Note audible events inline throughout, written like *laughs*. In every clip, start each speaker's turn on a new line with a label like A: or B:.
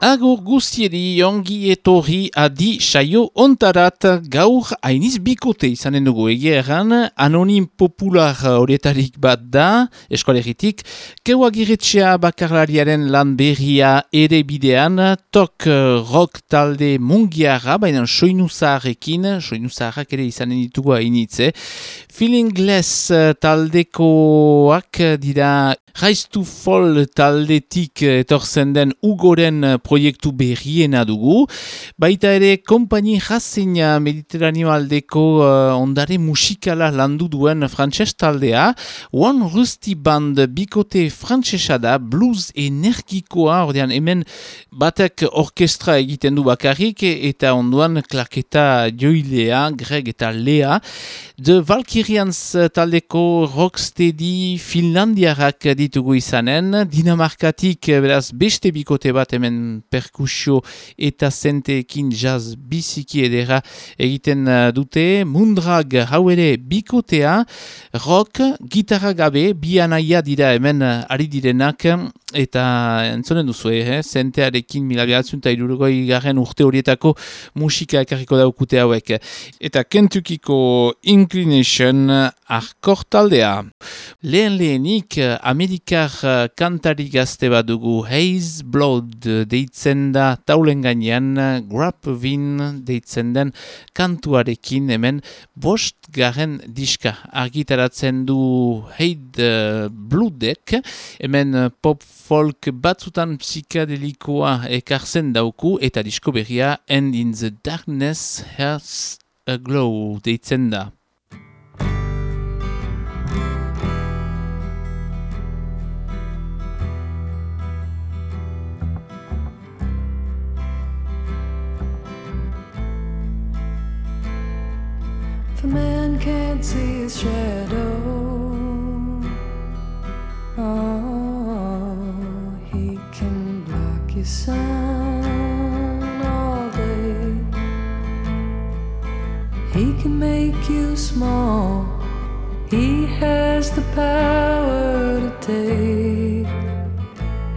A: Agur guztieri ongi etorri adi saio ontarat. Gaur hainiz bikote izanen dugu egeran, anonim popular horietarik bat da, eskoleritik, keua giretxea bakarlariaren lan berria ere bidean, tok rock talde mungiara, baina soinu zaharrekin, soinu zaharrak ere izanen ditugu hainitze, feeling less taldekoak dira Raiztu fol taldetik etorzen den ugoren proiektu berriena dugu. Baita ere, kompaini jazina mediterraneo aldeko uh, ondare musikala landu duen frantses taldea. One Rusty Band bikote frantsesa da, blues energikoa, ordean hemen batek orkestra egiten du bakarrik, eta onduan klaketa joilea, greg eta lea. The Valkyrians taldeko rocksteady finlandiarak ditugu izanen, Dinamarkatik beraz beste bikote bat hemen perkusio eta zenteekin jazz biziki edera egiten uh, dute. Mundrag hau ere bikotea, rock, gitarra gabe, bi anaia dira hemen ari direnak, eta entzonen duzu, eh? zentearekin mila behatzen eta irurgoi garen urte horietako musika ekarriko daukute hauek. Eta kentukiko inclination arkortaldea. Lehen lehenik, Amerikar kantari gazte bat dugu Haze Blood deitzen da taulen gainean Grab Win deitzen den kantuarekin hemen bost garen diska argitaratzen du Haze Bloodek hemen pop folk batzutan psikadelikoa ekartzen dauku eta disko berria And in the Darkness a Glow deitzen da.
B: A man can't see his shadow, oh, he can block your sun all day. He can make you small. He has the power to take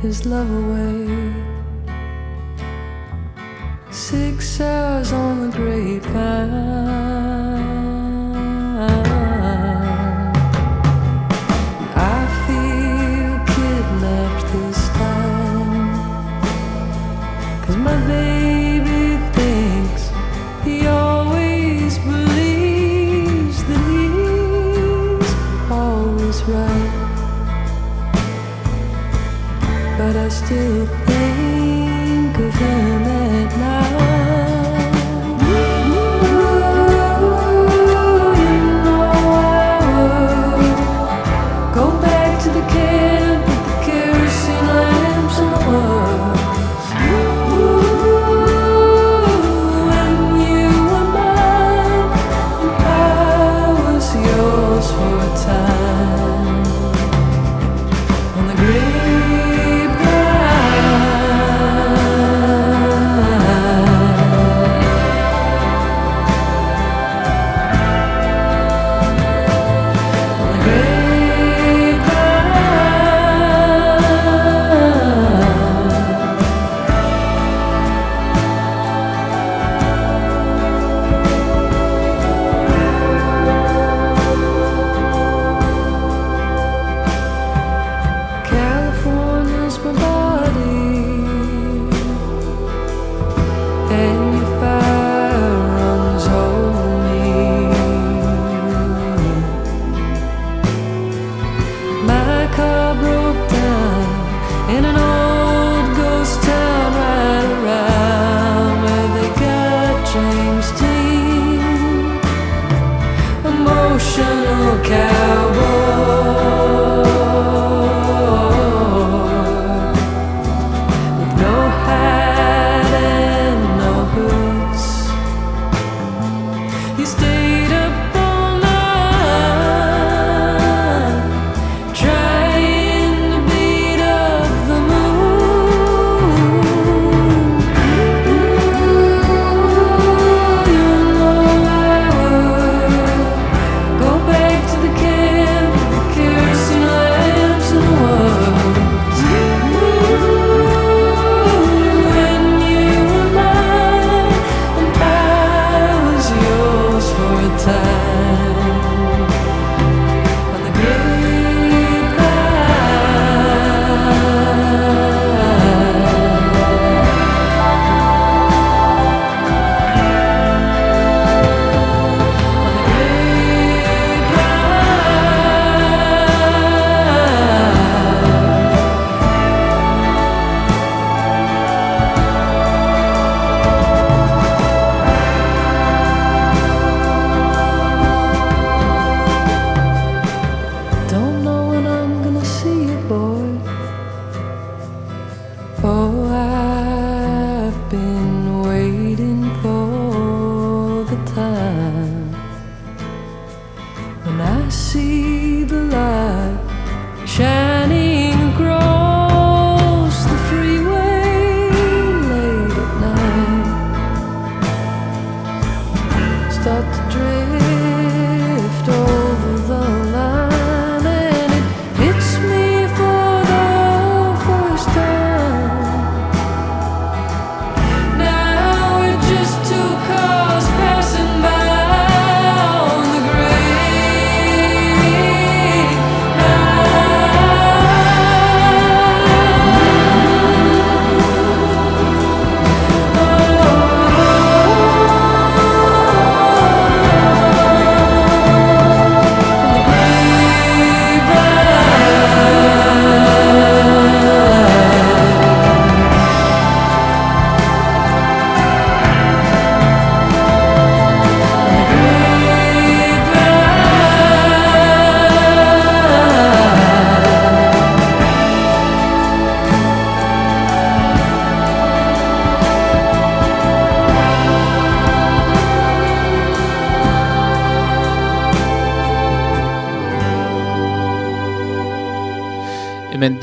B: his love away. Six hours on the grapevine. to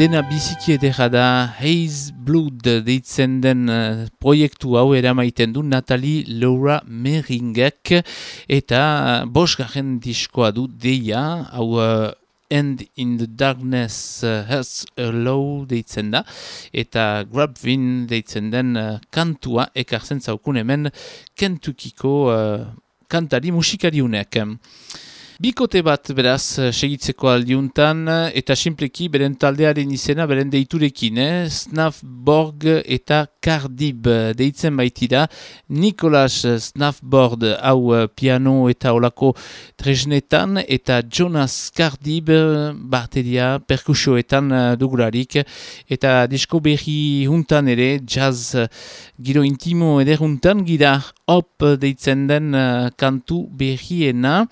A: dena biziki edera da Haze Blood deitzen den eh, proiektu hau eramaiten du Natalie Laura Meringek eta uh, bosgarren diskoa du deia. Hau uh, End in the Darkness uh, Has a Low deitzen da. Eta Grabvin deitzen den uh, kantua ekartzen zaukun hemen Kentuckiko uh, kantari musikariunek. Bikote bat beraz segitzeko aldiuntan eta simpleki beren taldearen izena beren deiturekin, eh? Snafborg eta Cardib eh, deitzen baitira. Nicolas Snafborg hau eh, piano eta olako tresnetan eta Jonas Cardib eh, bateria perkusioetan eh, dugularik eta disko berri juntan ere jazz eh, giro intimo ederuntan gira hop deitzen den kantu berriena.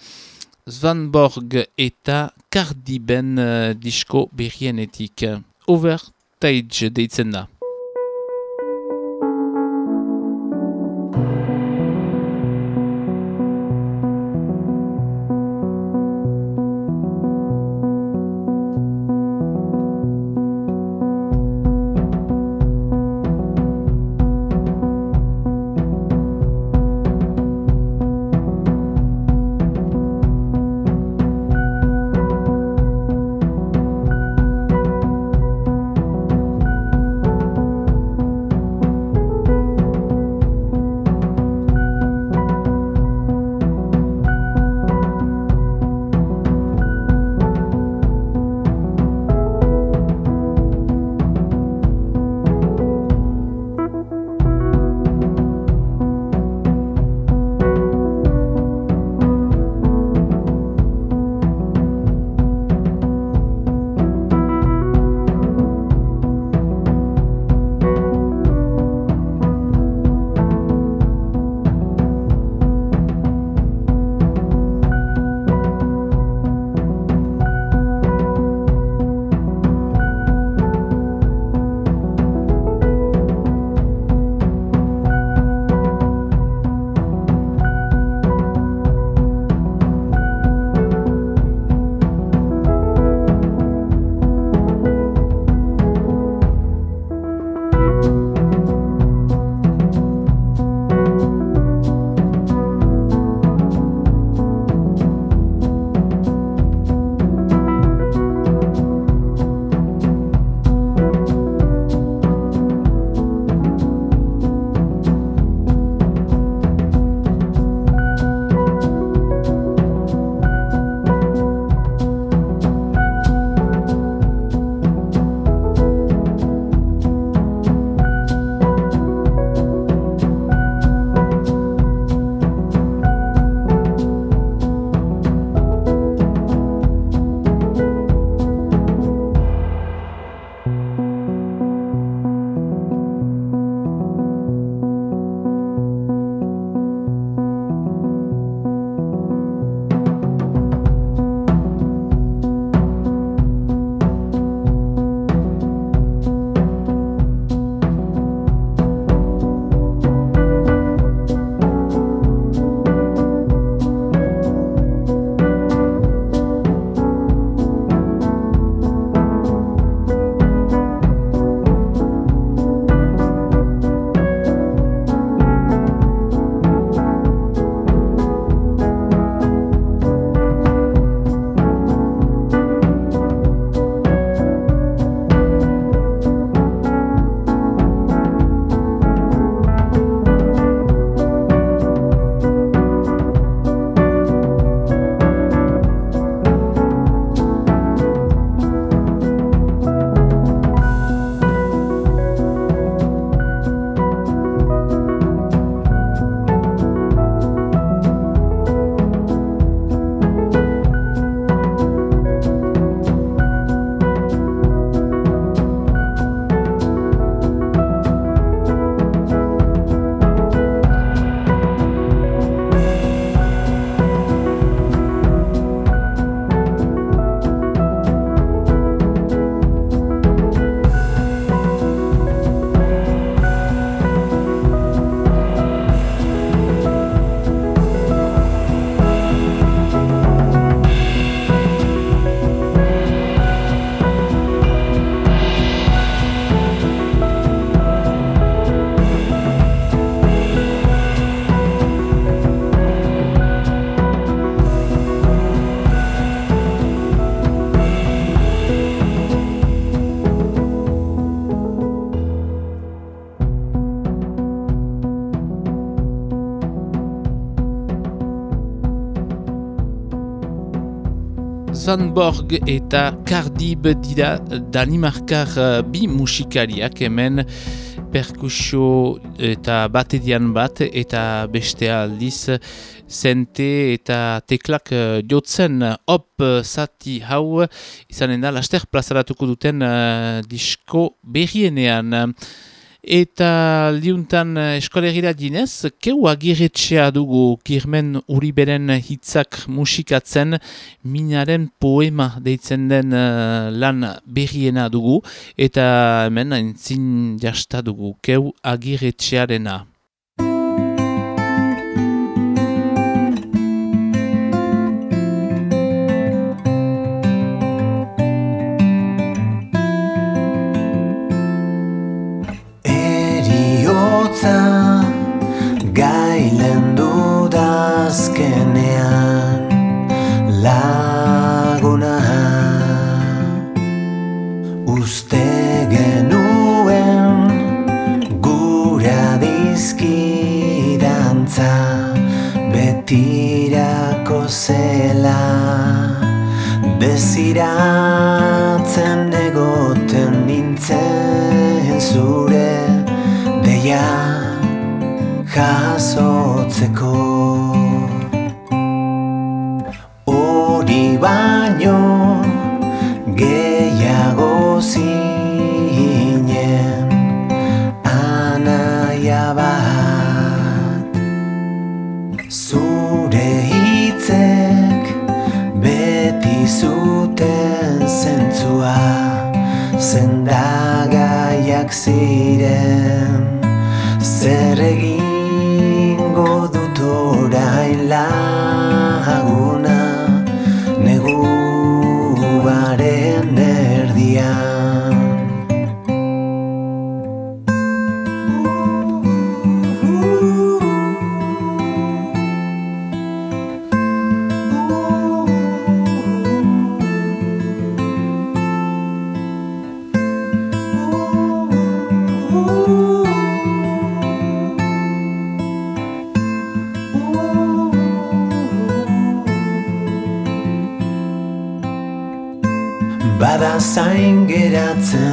A: Svanborg eta Cardiben uh, disko berrienetik. Overtage deitzen da. Sandborg eta Kardib dira Danimarkar uh, bi musikariak hemen perkusio eta batedian bat eta beste aldiz zente eta teklak uh, jotzen op zati hau izanen da laster plazaratuko duten uh, disko berrienean. Eta liuntan eh, eskolegira dinez, keu agiretxea dugu kirmen uriberen hitzak musikatzen minaren poema deitzen den uh, lan berriena dugu eta hemen entzin jasta dugu keu agiretxearena.
C: Uste genuen gura dizkidantza betirako zela. Desiratzen egoten nintzen zure deia jasotzeko. Hori baino gehiago zinen zentzua Zendagaiak ziren. Zer egingo dut orain laguna
A: 自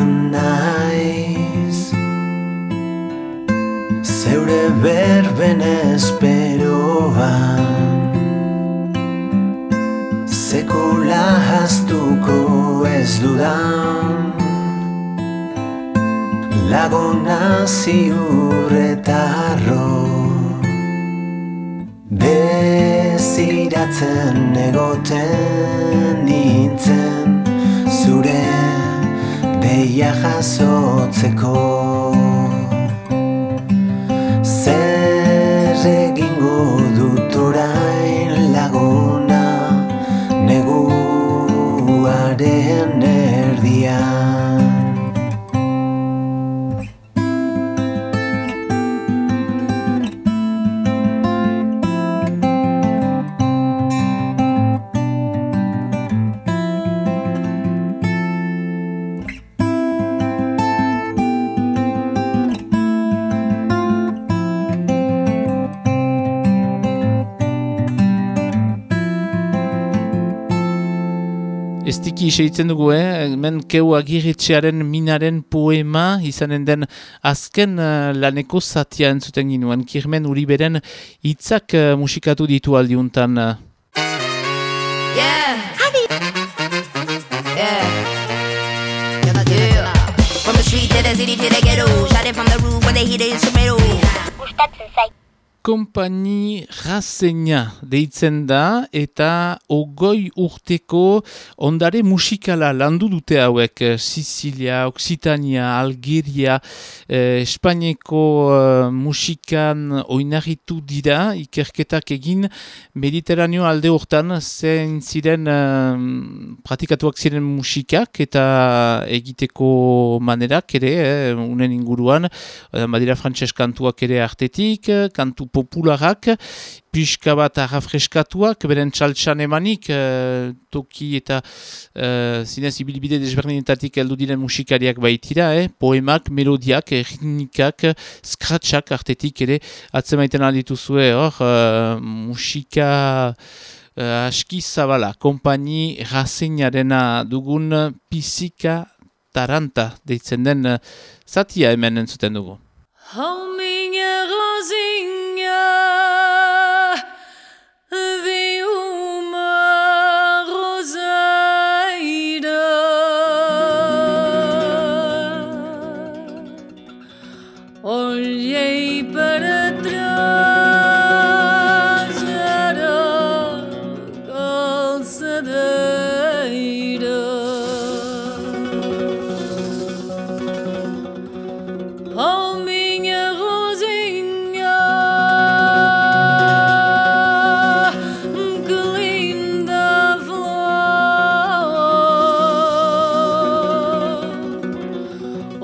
A: Iseitzen dugu, eh? hemen keu agiritxearen minaren poema izanen den azken uh, laneko zatia entzuten ginuen. Kirmen uriberen hitzak uh, musikatu ditu aldiuntan. Uh.
D: Yeah. Yeah. Yeah. From the street to the city to the ghetto. Shot it from the roof when they hit the instrumental.
A: Kompani Raseina deitzen da eta ogoi urteko ondare musikala landu dute hauek eh, Sicilia, Occitania, Algeria, eh, Espainiako eh, musikan oinarritu dira ikerketak egin Mediterraneo alde hortan zein ziren eh, pratikatuak ziren musikak eta egiteko manerak ere, eh, unen inguruan, badira frantses kantuak ere artetik, eh, kantu popularak, pixka bat arrafreskatuak, beren txaltxan emanik, eh, toki eta eh, zinez ibilbide desberdinetatik heldu diren musikariak baitira, eh? poemak, melodiak, eh, ritmikak, skratxak artetik ere, atzemaiten aldituzue hor, eh, musika uh, aski zabala, kompaini razinarena dugun pizika taranta deitzen den uh, zatia hemen entzuten dugu.
E: Hou minha rosinha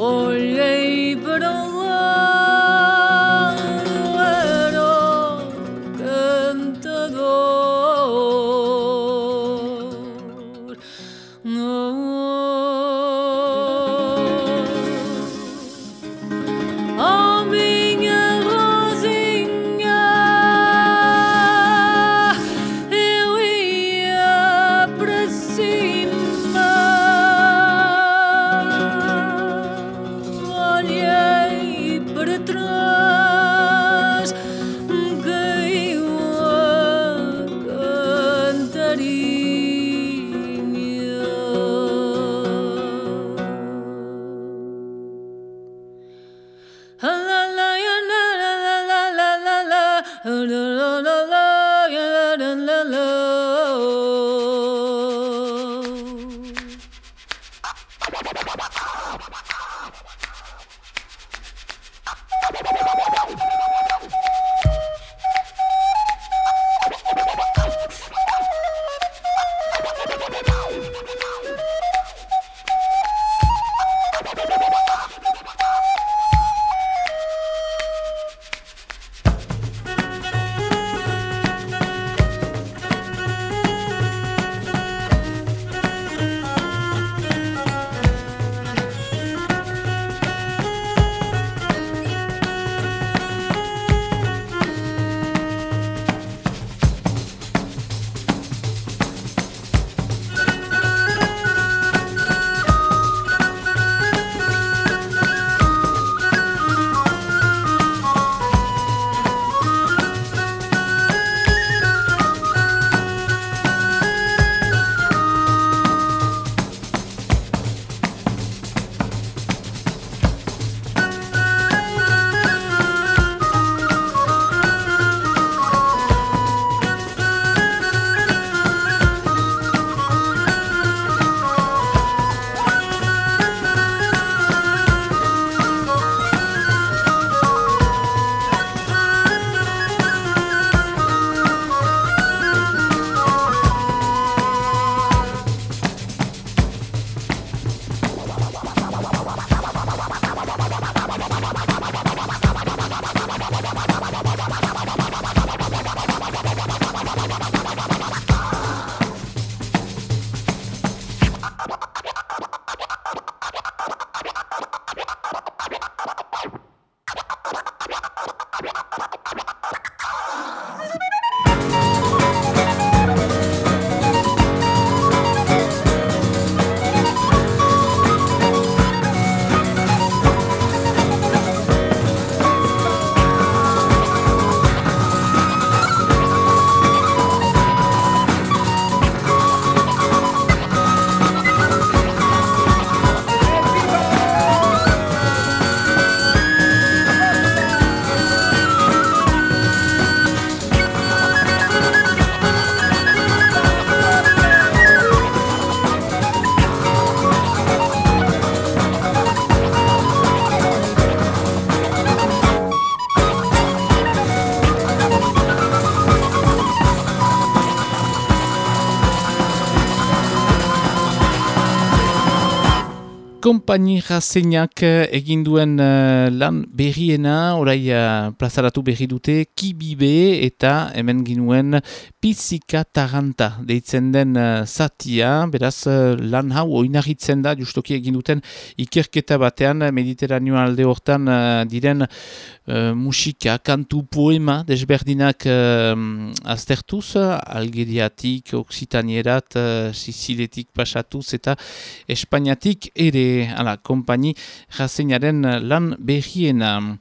E: Olé y
A: kompaini razeinak egin duen uh, lan berriena, orai uh, plazaratu berri dute, kibibe eta hemen ginuen pizika taranta deitzen den uh, zatia, beraz uh, lan hau oinarritzen da, justoki egin duten ikerketa batean, mediterraneo alde hortan uh, diren uh, musika, kantu, poema, desberdinak uh, aztertuz, algeriatik, oksitanierat, uh, sisiletik pasatuz eta espainiatik ere ala, kompaini jaseinaren lan berriena.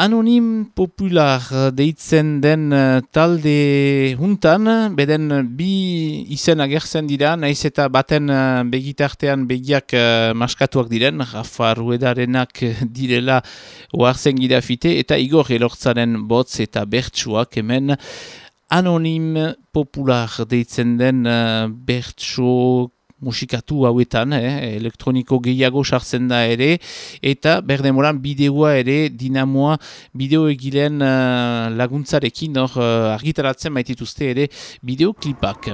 A: Anonim popular deitzen den uh, talde juntan, beden bi izen agertzen dira, naiz eta baten begitartean begiak maskatuak diren, Rafa Ruedarenak direla oartzen girafite, eta Igor Elortzaren botz eta bertsuak hemen anonim popular deitzen den uh, bertsu musikatu hauetan, eh, elektroniko gehiago sartzen da ere, eta berdemoran bideoa ere dinamoa bideo egilen uh, laguntzarekin hor uh, argitaratzen maitituzte ere bideoklipak.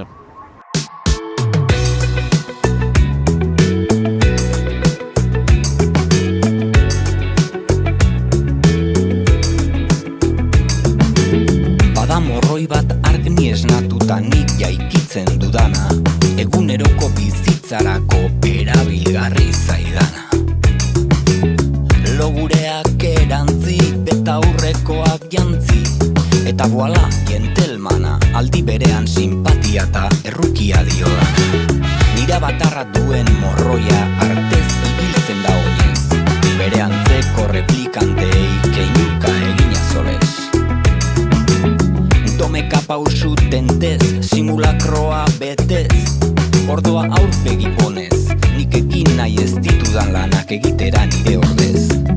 F: Bada morroi bat argni esnatuta nik jaikitzen dudana Eguneroko bizitzarako erabilgarri zaidana. Logureak erantzi eta aurrekoak jantzi Eta boala jentelmana aldi berean simpatia eta errukia dio Nira batarra duen morroia artez ibiltzen da oinez Bere antzeko replikantei keinuka egina zolez Domeka pausu tentez, simulakroa betez Ordoa aurpegi ponez, nik ekin nahi ez ditudan lanak egitera nire ordez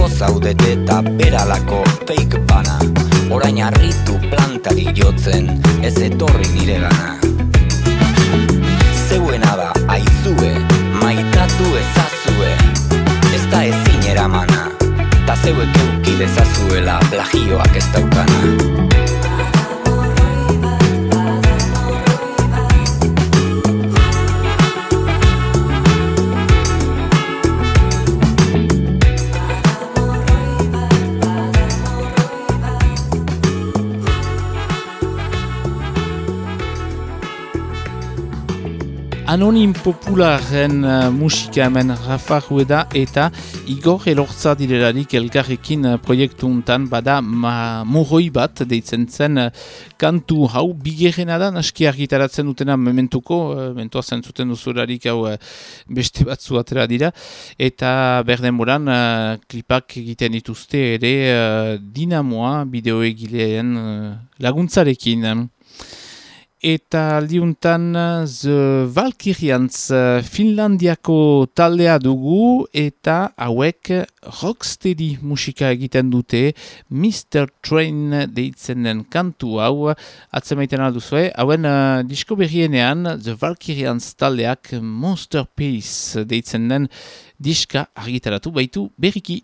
F: asko zaudete eta beralako fake bana. Orain harritu plantari jotzen ez etorri nire gana. Zeuena da aizue, maitatu ezazue. Ez da ezin eramana, ta zeuek euki plagioak ez daukana
A: Anonim popularen uh, musika hemen Rafa Rueda eta Igor Elortza direlarik elkarrekin uh, proiektu untan bada ma, morroi bat deitzen zen uh, kantu hau bigerrena da naski argitaratzen dutena mementuko, uh, mentua zentzuten duzularik hau uh, beste batzu atera dira eta berden boran uh, klipak egiten dituzte ere uh, dinamoa bideo egileen uh, laguntzarekin. Eta liuntan The Valkyrians eh, Finlandiako taldea dugu eta hauek rocksteady musika egiten dute. Mr. Train deitzen den kantu hau. Atzemaiten alduzue hauen uh, disko berrienean The Valkyrians taldeak Monster Peace deitzen den diska argitaratu. Baitu berriki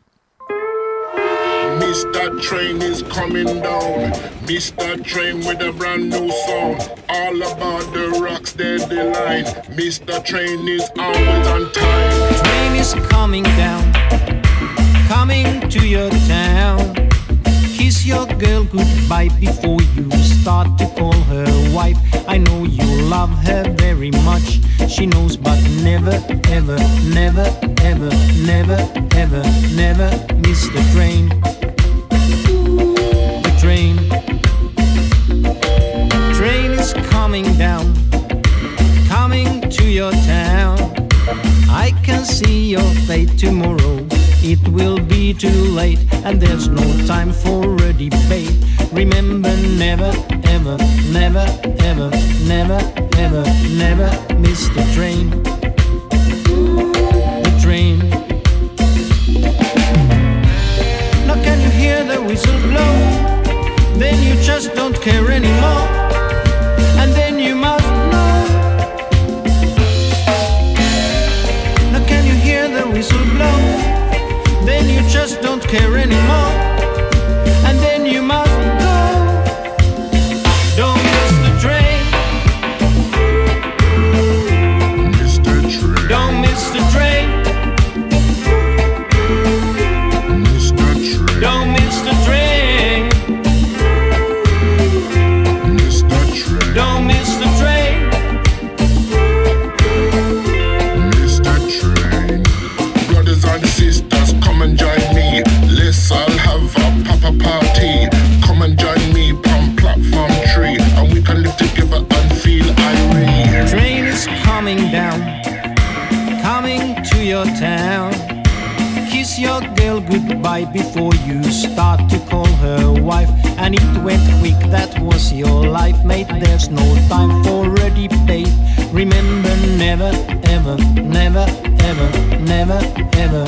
G: Mr. Train is coming down. Mr. Train with a brand new song. All about the rocks, they're the line. Mr. Train is always on time.
H: train is coming down, coming to your town. Kiss your girl goodbye before you start to call her wife. I know you love her very much. She knows, but never, ever, never, ever, never, ever, never miss the train. Coming down, coming to your town. I can see your fate tomorrow. It will be too late, and there's no time for a debate. Remember, never, ever, never, ever, never, ever, never miss the train. The train. Now, can you hear the whistle blow? Then you just don't care anymore. Before you start to call her wife. And it went quick, that was your life, mate. There's no time for a debate. Remember, never, ever, never, ever, never, ever.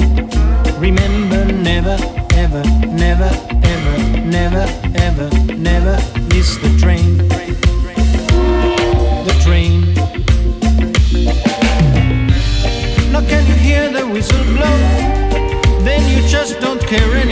H: Remember, never, ever, never, ever, never, ever, never miss the train.
A: carrying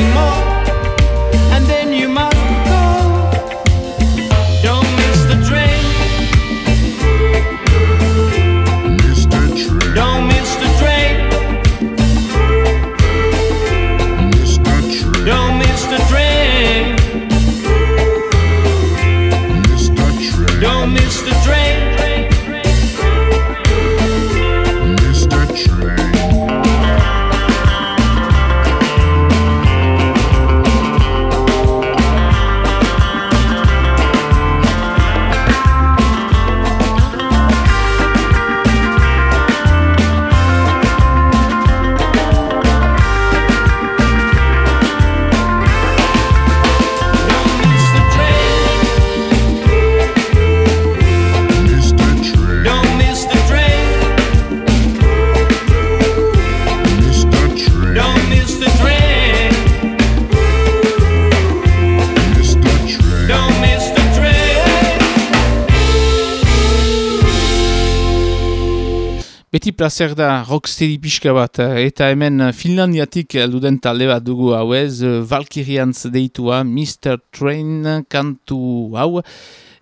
A: placer da rocksteady pixka bat, eh, eta hemen Finlandiatik alduden talde bat dugu hauez, eh, Valkyrians deitua Mr. Train kantu hau,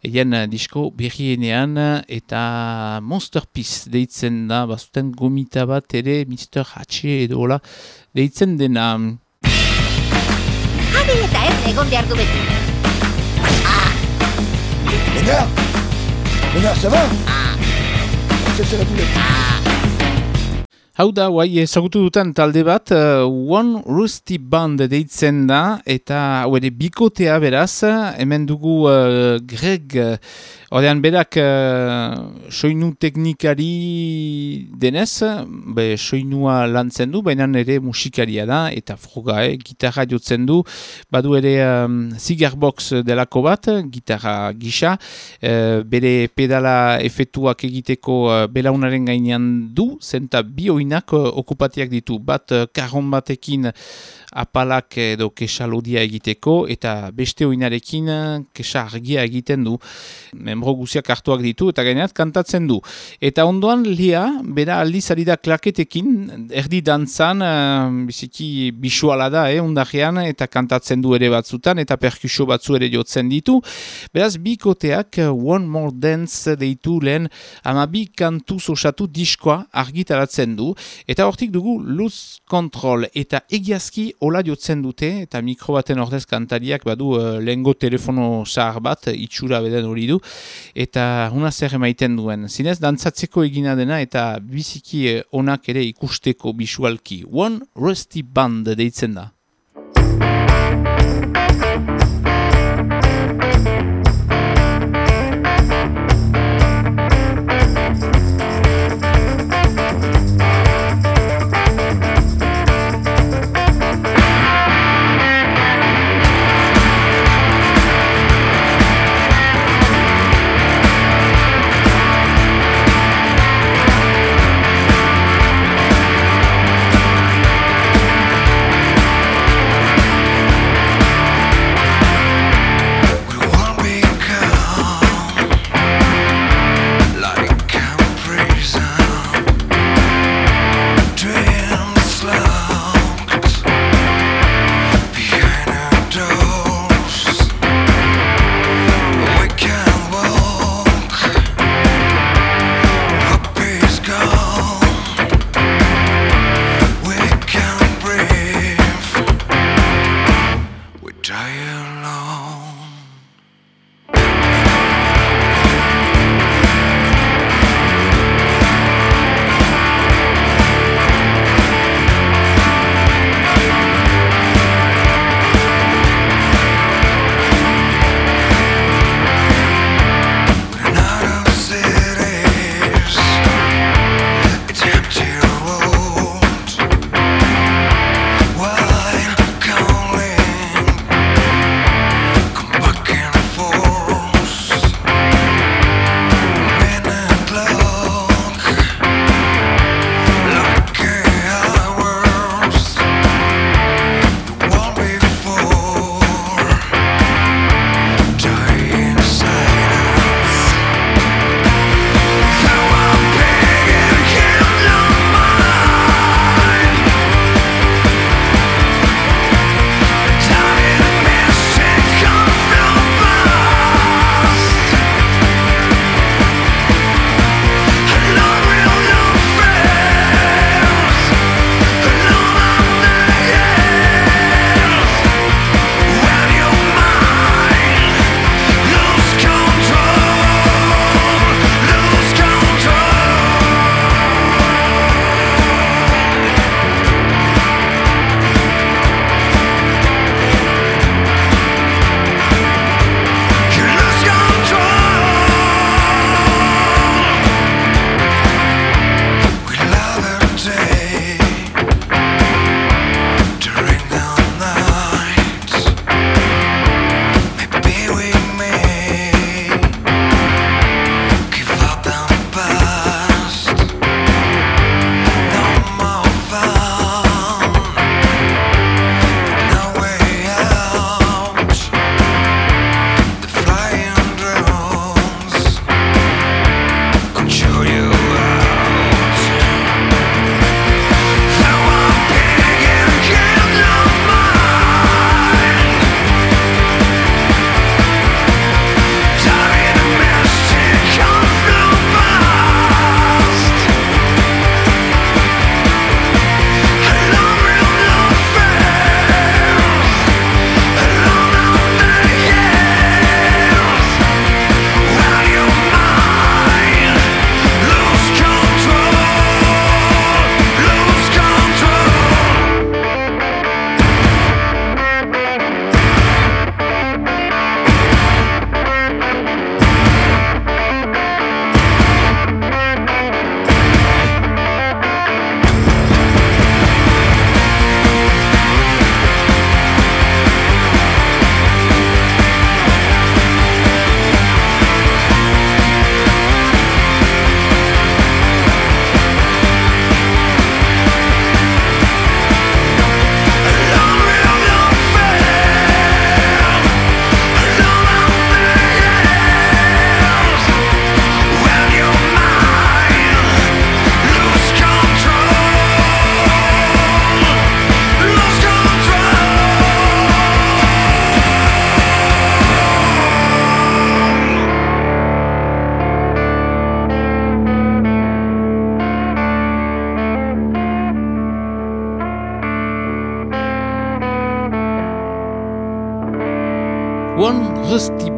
A: Egen disko berrienean eta Monster Peace deitzen da, bazuten gomita bat ere Mr. H edo hola deitzen dena.
D: Adi eta ez egon behar du beti.
I: Lénard Lénard, ça va C'est c'est la boulette.
A: Hau da, guai, ezagutu duten talde bat, uh, One Rusty Band deitzen da, eta hau ere bikotea beraz, hemen dugu uh, Greg, Ordean berak uh, soinu teknikari denez, be soinua lantzen du, baina ere musikaria da, eta froga, eh, gitarra jotzen du, badu ere um, cigarbox delako bat, gitarra gisa, uh, bere pedala efetuak egiteko uh, belaunaren gainean du, zenta bi oinak uh, okupatiak ditu, bat uh, karron batekin apalak edo kesalodia egiteko, eta beste oinarekin kesa argia egiten du. Membro guziak hartuak ditu, eta gaineat kantatzen du. Eta ondoan lia, bera aldizari da klaketekin, erdi dantzan, uh, biziki bisuala da, eh, ondarean, eta kantatzen du ere batzutan, eta perkusio batzu ere jotzen ditu. Beraz, bikoteak One More Dance deitu lehen, ama bi kantu osatu diskoa argitaratzen du, eta hortik dugu Luz Control, eta egiazki hola jotzen dute, eta mikro baten ordez kantariak badu uh, lehengo telefono zahar bat, itxura beden hori du, eta una zer emaiten duen. Zinez, dantzatzeko egina dena, eta biziki uh, onak ere ikusteko bisualki. One Rusty Band deitzen da.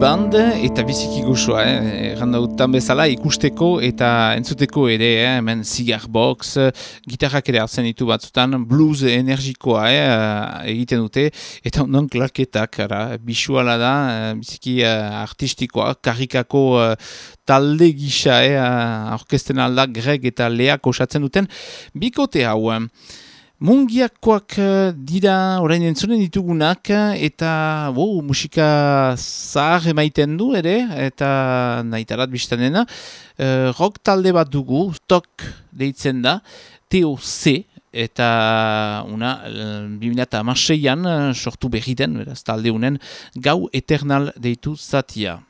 A: Band eta biziki gozoa, eh? Erranda utan bezala ikusteko eta entzuteko ere, eh? hemen cigar box, gitarrak ere hartzen ditu batzutan, blues energikoa eh? egiten dute, eta ondan klaketak, ara, bisuala da, eh, biziki eh, artistikoa, karikako eh, talde gisa, eh? orkesten alda greg eta leak osatzen duten, bikote hau. Eh? Mungiakoak eh, dira orain entzunen ditugunak eta wow, musika zahar emaiten du ere eta nahitarat biztanena. Uh, rock talde bat dugu, tok deitzen da, TOC eta una uh, 2006an uh, sortu berri den, beraz talde unen, gau eternal deitu zatia.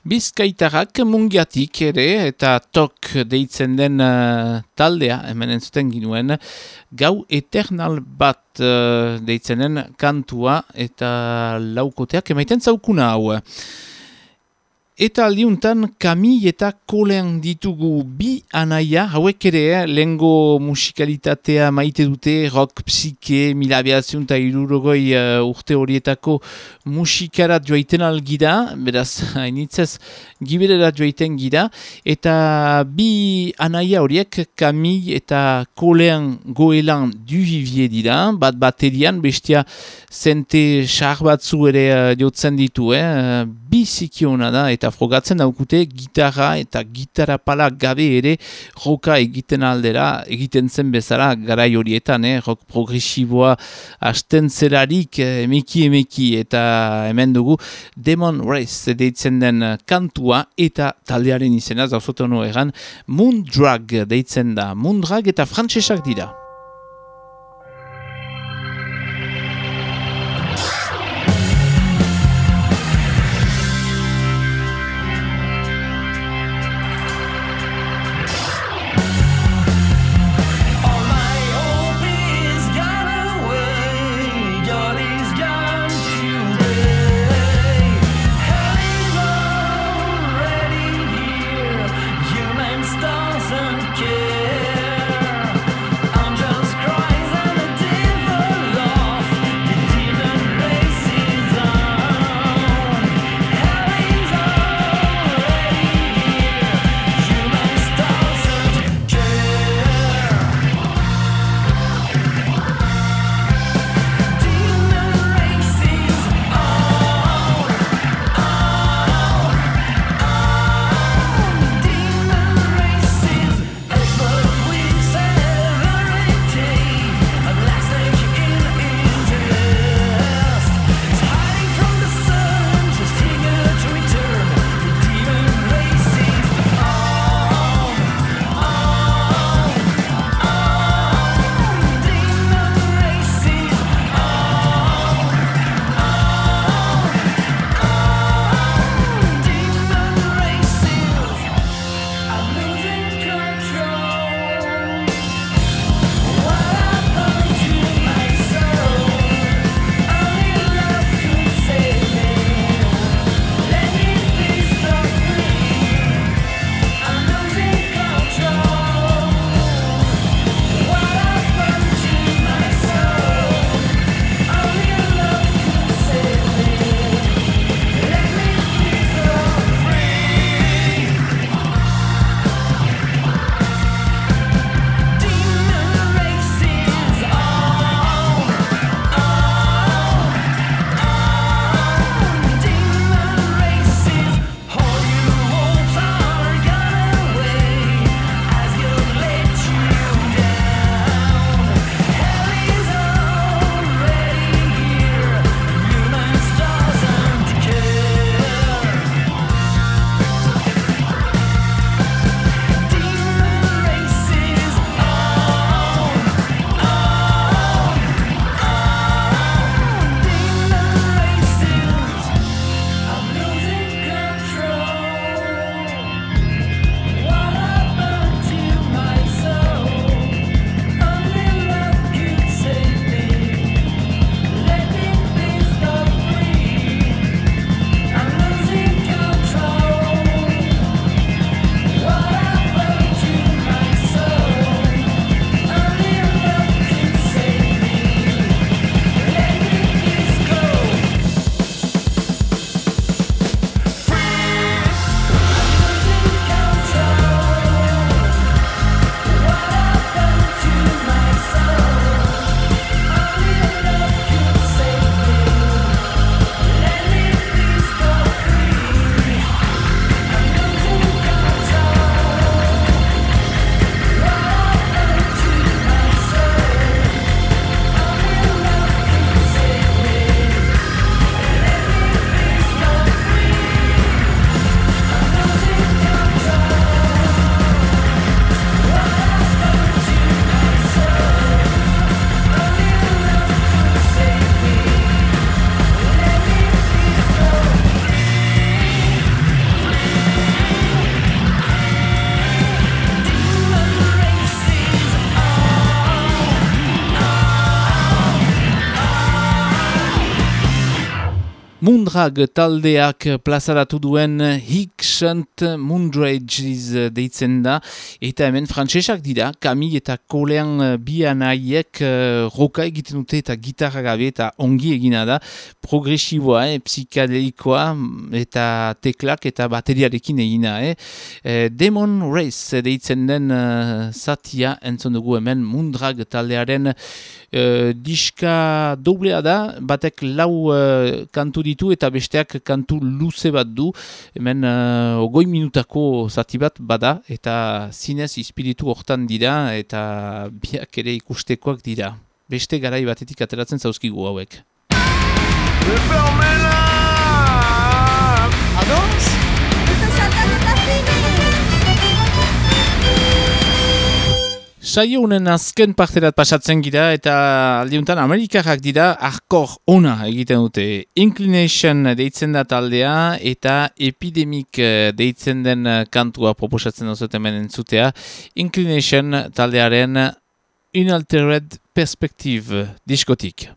A: Bizkaitarrak mungiatik ere eta tok deitzen den uh, taldea hemen entzuten ginuen gau eternal bat uh, deitzenen kantua eta laukoteak emaiten zaukuna hau. Eta aldiuntan Kami eta Kolean ditugu bi anaia, hauek ere, eh, lengo musikalitatea maite dute, rock, psike, mila behaziun eta irurogoi uh, urte horietako musikarat joaiten algira, beraz, *laughs* hainitzez, giberera joaiten gira, eta bi anaia horiek Kami eta Kolean goelan du vivie dira, bat baterian, bestia zente xar batzu ere uh, jotzen ditu, eh? bi zikiona da, eta frogatzen daukute gitarra eta gitarra pala gabe ere roka egiten aldera, egiten zen bezala garai horietan, eh? rock progresiboa hasten zelarik eh, emeki emeki eta hemen dugu Demon Race deitzen den kantua eta taldearen izena, zauzotan egan, Moondrag deitzen da, Moondrag eta frantsesak dira. Mundrag taldeak plazaratu duen Hicksant Mundrages deitzen da, eta hemen frantsesak dira, Kami eta Kolean bi anaiek uh, roka egiten dute eta gitarra gabe eta ongi egina da, progresiboa, eh, psikadelikoa eta teklak eta bateriarekin egina. Eh. Eh, Demon Race deitzen den uh, zatia entzun dugu hemen Mundrag taldearen uh, diska doblea da, batek lau uh, kantu ditu eta besteak kantu luze bat du, hemen uh, ogoi minutako zati bat bada eta zinez ispiritu hortan dira eta biak ere ikustekoak dira. Beste garai batetik ateratzen zauzkigu hauek. Saio honen azken parterat pasatzen gira eta aldiuntan Amerikarrak dira arkor ona egiten dute. Inclination deitzen da taldea eta Epidemic eh, deitzen den eh, kantua proposatzen dut hemen entzutea. Inclination taldearen Unaltered Perspective diskotik.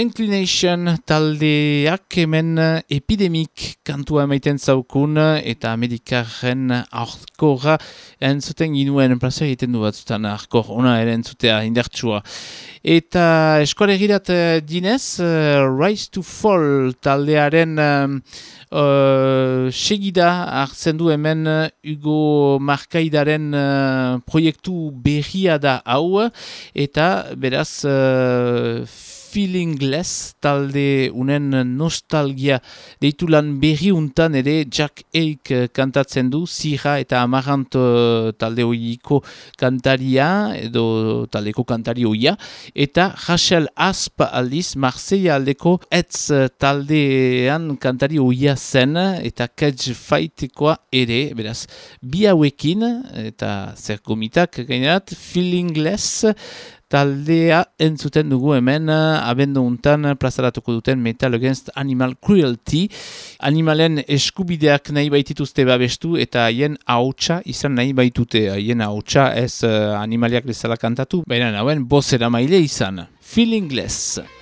A: Inclination taldeak hemen epidemik kantua emaiten zaukun eta medikarren aurkora entzuten ginuen plaza egiten du batzutan arkor ona ere entzutea indartsua. Eta eskolegirat dinez, uh, Rise to Fall taldearen uh, segida hartzen du hemen Hugo Markaidaren uh, proiektu berria da hau eta beraz uh, Feelingless talde unen nostalgia. Deitu lan berri untan ere Jack Eik eh, kantatzen du Zira eta Amarant eh, talde hoiko kantaria edo taldeko kantari hoia eta Rachel Asp aldiz Marseilla aldeko etz eh, taldean kantari hoia zen eta Cage Fightekoa ere beraz bi hauekin eta zer gomitak gainerat Feelingless taldea entzuten dugu hemen eh, abendu untan plazaratuko duten Metal Against Animal Cruelty. Animalen eskubideak nahi baitituzte babestu eta haien hautsa izan nahi baitute. Haien hautsa ez uh, animaliak bezala kantatu, baina hauen bozera maile izan. Feelingless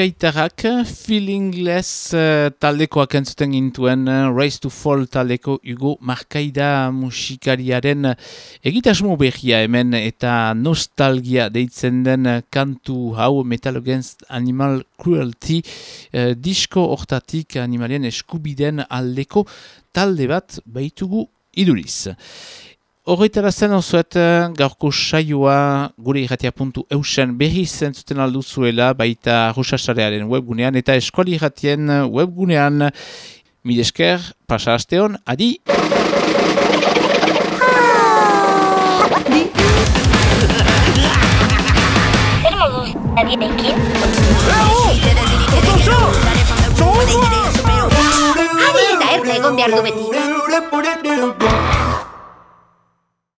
A: bizkaitarak feelingless uh, taldekoak entzuten gintuen uh, Race to Fall taldeko Hugo Markaida musikariaren egitasmo berria hemen eta nostalgia deitzen den kantu hau Metal Against Animal Cruelty uh, disko hortatik animalien eskubiden aldeko talde bat baitugu iduriz. Horretara zen osoet gaurko saioa gure irratia puntu eusen berri zentzuten alduzuela baita rusasarearen webgunean eta eskuali irratien webgunean midesker, pasa asteon, adi!
J: Adi eta ertza egon behar du beti.